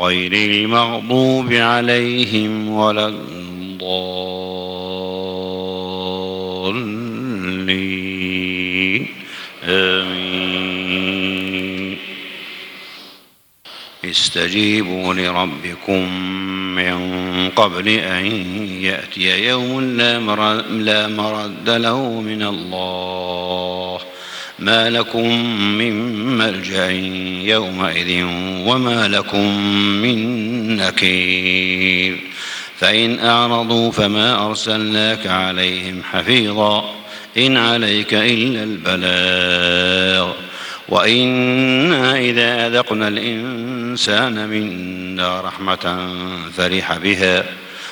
غير المغضوب عليهم ولا الضالين. آمين. استجيبوا لربكم من قبل أن يأتي يوم لا مرد له من الله. ما لكم من ملجأ يومئذ وما لكم من نكير. فإن أعرضوا فما أرسلناك عليهم حفيظا. إن عليك إلا البلاغ. وإنا إذا أذقنا الإنسان منا رحمة فرح بها.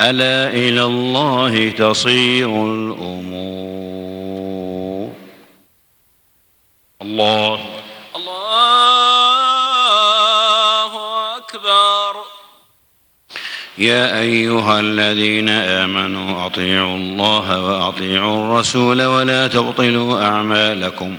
ألا إلى الله تصير الأمور. الله. الله أكبر. يا أيها الذين آمنوا أطيعوا الله وأطيعوا الرسول ولا تبطلوا أعمالكم.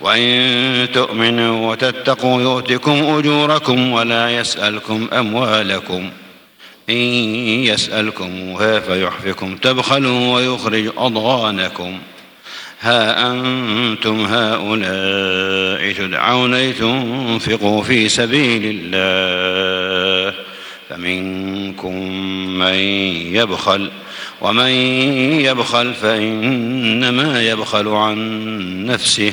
وإن تؤمنوا وتتقوا يؤتكم أجوركم ولا يسألكم أموالكم. إن يسألكموها فيحفكم تبخلوا ويخرج أضغانكم. ها أنتم هؤلاء تدعون لتنفقوا في سبيل الله. فمنكم من يبخل ومن يبخل فإنما يبخل عن نفسه.